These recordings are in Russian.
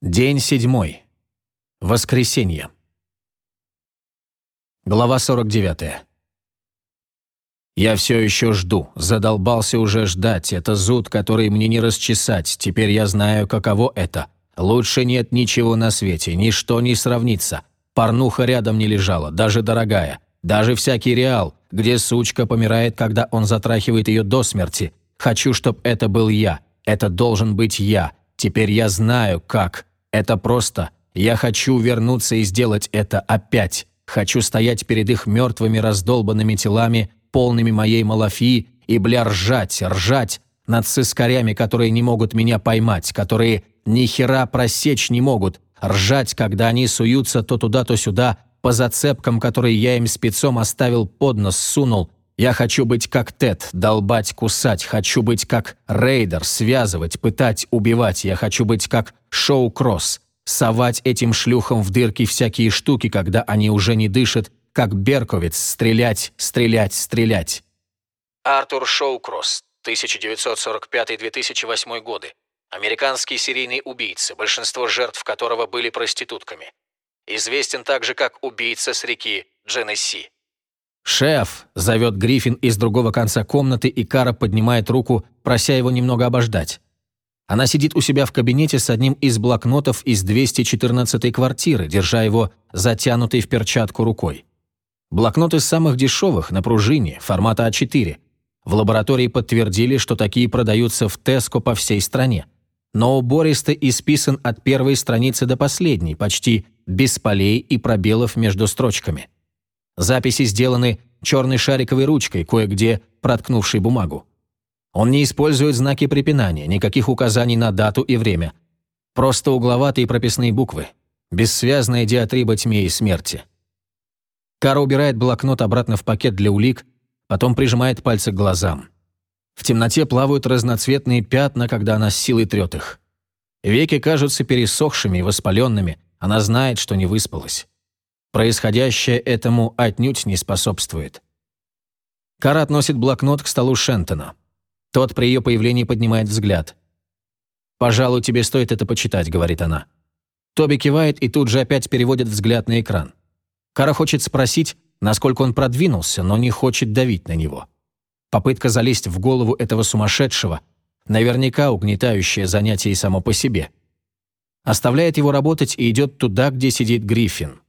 День седьмой. Воскресенье. Глава 49. Я все еще жду. Задолбался уже ждать. Это зуд, который мне не расчесать. Теперь я знаю, каково это. Лучше нет ничего на свете. Ничто не сравнится. Порнуха рядом не лежала, даже дорогая. Даже всякий реал, где сучка помирает, когда он затрахивает ее до смерти. Хочу, чтобы это был я. Это должен быть я. Теперь я знаю, как. Это просто «я хочу вернуться и сделать это опять». Хочу стоять перед их мертвыми раздолбанными телами, полными моей малафии, и, бля, ржать, ржать над сыскарями, которые не могут меня поймать, которые ни хера просечь не могут, ржать, когда они суются то туда, то сюда, по зацепкам, которые я им спецом оставил под нос, сунул. Я хочу быть как Тед, долбать, кусать, хочу быть как Рейдер, связывать, пытать, убивать, я хочу быть как Шоукросс, совать этим шлюхам в дырки всякие штуки, когда они уже не дышат, как Берковиц, стрелять, стрелять, стрелять. Артур Шоукросс, 1945-2008 годы. Американский серийный убийца, большинство жертв которого были проститутками. Известен также как убийца с реки Дженнесси. «Шеф!» – зовет Гриффин из другого конца комнаты, и Кара поднимает руку, прося его немного обождать. Она сидит у себя в кабинете с одним из блокнотов из 214-й квартиры, держа его затянутой в перчатку рукой. Блокнот из самых дешевых, на пружине, формата А4. В лаборатории подтвердили, что такие продаются в Теско по всей стране. Но убористо исписан от первой страницы до последней, почти без полей и пробелов между строчками. Записи сделаны черной шариковой ручкой, кое-где проткнувшей бумагу. Он не использует знаки препинания, никаких указаний на дату и время. Просто угловатые прописные буквы. Бессвязная диатриба тьме и смерти. Кара убирает блокнот обратно в пакет для улик, потом прижимает пальцы к глазам. В темноте плавают разноцветные пятна, когда она с силой трет их. Веки кажутся пересохшими и воспаленными, она знает, что не выспалась. Происходящее этому отнюдь не способствует. Кара относит блокнот к столу Шентона. Тот при ее появлении поднимает взгляд. «Пожалуй, тебе стоит это почитать», — говорит она. Тоби кивает и тут же опять переводит взгляд на экран. Кара хочет спросить, насколько он продвинулся, но не хочет давить на него. Попытка залезть в голову этого сумасшедшего, наверняка угнетающее занятие и само по себе. Оставляет его работать и идет туда, где сидит Гриффин.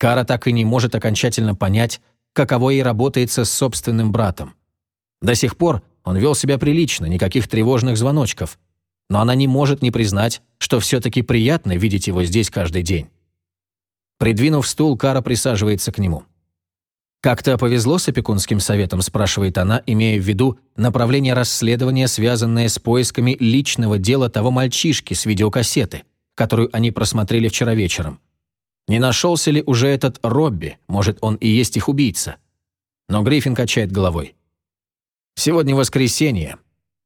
Кара так и не может окончательно понять, каково ей работается с собственным братом. До сих пор он вел себя прилично, никаких тревожных звоночков. Но она не может не признать, что все-таки приятно видеть его здесь каждый день. Придвинув стул, Кара присаживается к нему. «Как-то повезло с опекунским советом?» – спрашивает она, имея в виду направление расследования, связанное с поисками личного дела того мальчишки с видеокассеты, которую они просмотрели вчера вечером. Не нашелся ли уже этот Робби? Может, он и есть их убийца? Но Гриффин качает головой. Сегодня воскресенье.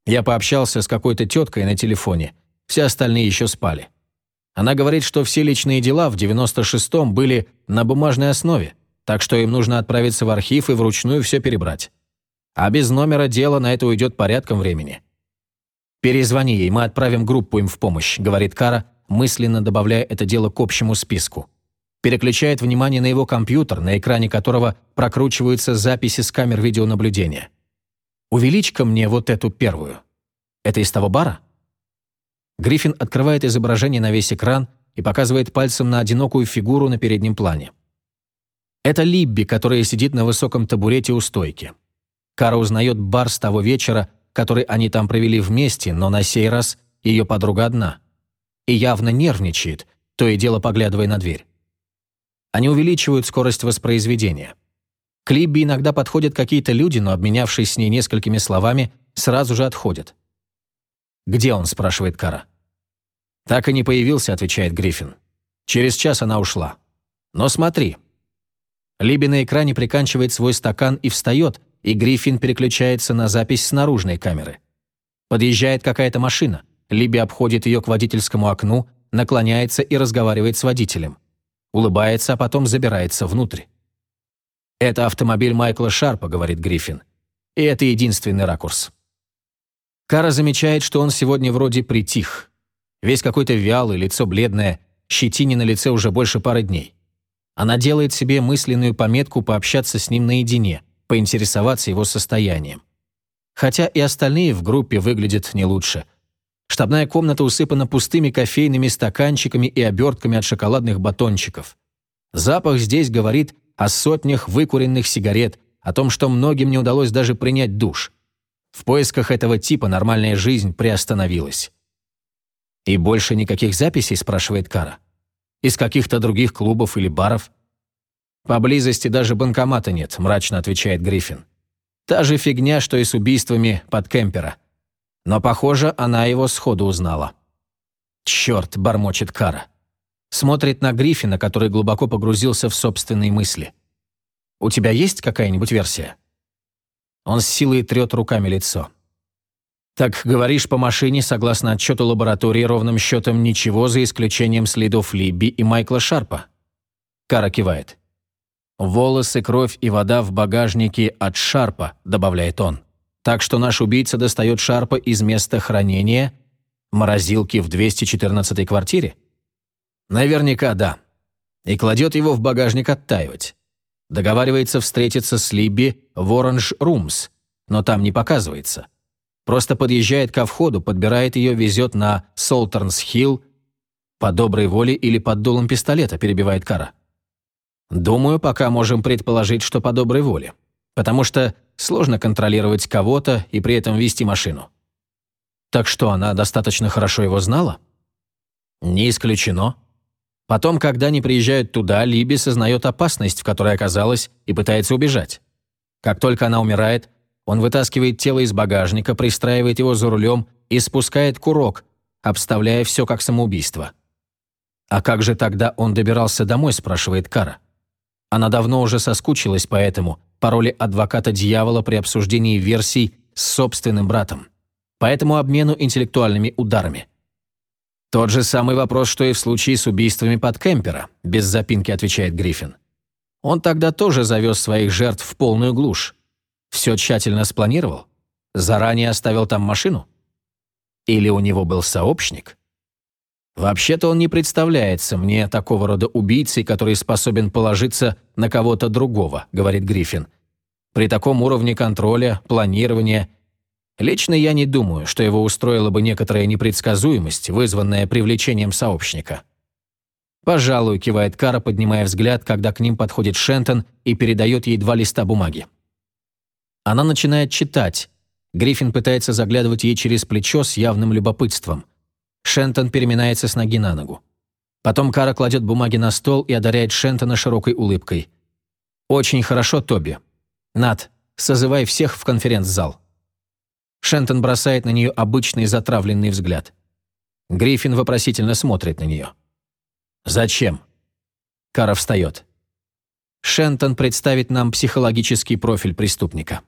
Я пообщался с какой-то теткой на телефоне. Все остальные еще спали. Она говорит, что все личные дела в 96-м были на бумажной основе, так что им нужно отправиться в архив и вручную все перебрать. А без номера дела на это уйдет порядком времени. «Перезвони ей, мы отправим группу им в помощь», — говорит Кара, мысленно добавляя это дело к общему списку. Переключает внимание на его компьютер, на экране которого прокручиваются записи с камер видеонаблюдения. Увеличь-ка мне вот эту первую. Это из того бара?» Гриффин открывает изображение на весь экран и показывает пальцем на одинокую фигуру на переднем плане. Это Либби, которая сидит на высоком табурете у стойки. Кара узнает бар с того вечера, который они там провели вместе, но на сей раз ее подруга одна. И явно нервничает, то и дело поглядывая на дверь. Они увеличивают скорость воспроизведения. К Либби иногда подходят какие-то люди, но, обменявшись с ней несколькими словами, сразу же отходят. «Где он?» – спрашивает Кара. «Так и не появился», – отвечает Гриффин. Через час она ушла. «Но смотри». Либи на экране приканчивает свой стакан и встает, и Гриффин переключается на запись с наружной камеры. Подъезжает какая-то машина. Либи обходит ее к водительскому окну, наклоняется и разговаривает с водителем. Улыбается, а потом забирается внутрь. «Это автомобиль Майкла Шарпа», — говорит Гриффин. «И это единственный ракурс». Кара замечает, что он сегодня вроде притих. Весь какой-то вялый, лицо бледное, щетине на лице уже больше пары дней. Она делает себе мысленную пометку пообщаться с ним наедине, поинтересоваться его состоянием. Хотя и остальные в группе выглядят не лучше. Штабная комната усыпана пустыми кофейными стаканчиками и обертками от шоколадных батончиков. Запах здесь говорит о сотнях выкуренных сигарет, о том, что многим не удалось даже принять душ. В поисках этого типа нормальная жизнь приостановилась. «И больше никаких записей?» – спрашивает Кара. «Из каких-то других клубов или баров?» «Поблизости даже банкомата нет», – мрачно отвечает Гриффин. «Та же фигня, что и с убийствами под Кемпера. Но, похоже, она его сходу узнала». «Черт!» – бормочет Кара. Смотрит на Гриффина, который глубоко погрузился в собственные мысли. «У тебя есть какая-нибудь версия?» Он с силой трет руками лицо. Так говоришь, по машине, согласно отчету лаборатории, ровным счетом ничего, за исключением следов Либби и Майкла Шарпа. Кара кивает. «Волосы, кровь и вода в багажнике от Шарпа», добавляет он. Так что наш убийца достает Шарпа из места хранения морозилки в 214-й квартире? Наверняка да. И кладет его в багажник оттаивать. Договаривается встретиться с Либби в Оранж Румс, но там не показывается. Просто подъезжает ко входу, подбирает ее, везет на Солтернс-Хилл по доброй воле или под дулом пистолета, перебивает Кара. Думаю, пока можем предположить, что по доброй воле. Потому что сложно контролировать кого-то и при этом вести машину. Так что она достаточно хорошо его знала? Не исключено. Потом, когда они приезжают туда, Либи сознает опасность, в которой оказалась, и пытается убежать. Как только она умирает, он вытаскивает тело из багажника, пристраивает его за рулем и спускает курок, обставляя все как самоубийство. «А как же тогда он добирался домой?» – спрашивает Кара. Она давно уже соскучилась по этому, по роли адвоката дьявола при обсуждении версий с собственным братом, по этому обмену интеллектуальными ударами. «Тот же самый вопрос, что и в случае с убийствами под Кемпера», без запинки отвечает Гриффин. Он тогда тоже завез своих жертв в полную глушь. Все тщательно спланировал? Заранее оставил там машину? Или у него был сообщник? Вообще-то он не представляется мне такого рода убийцей, который способен положиться на кого-то другого, говорит Гриффин. При таком уровне контроля, планирования Лично я не думаю, что его устроила бы некоторая непредсказуемость, вызванная привлечением сообщника. «Пожалуй», — кивает Кара, поднимая взгляд, когда к ним подходит Шентон и передает ей два листа бумаги. Она начинает читать. Гриффин пытается заглядывать ей через плечо с явным любопытством. Шентон переминается с ноги на ногу. Потом Кара кладет бумаги на стол и одаряет Шентона широкой улыбкой. «Очень хорошо, Тоби. Над, созывай всех в конференц-зал». Шентон бросает на нее обычный затравленный взгляд. Гриффин вопросительно смотрит на нее. «Зачем?» Кара встает. Шентон представит нам психологический профиль преступника.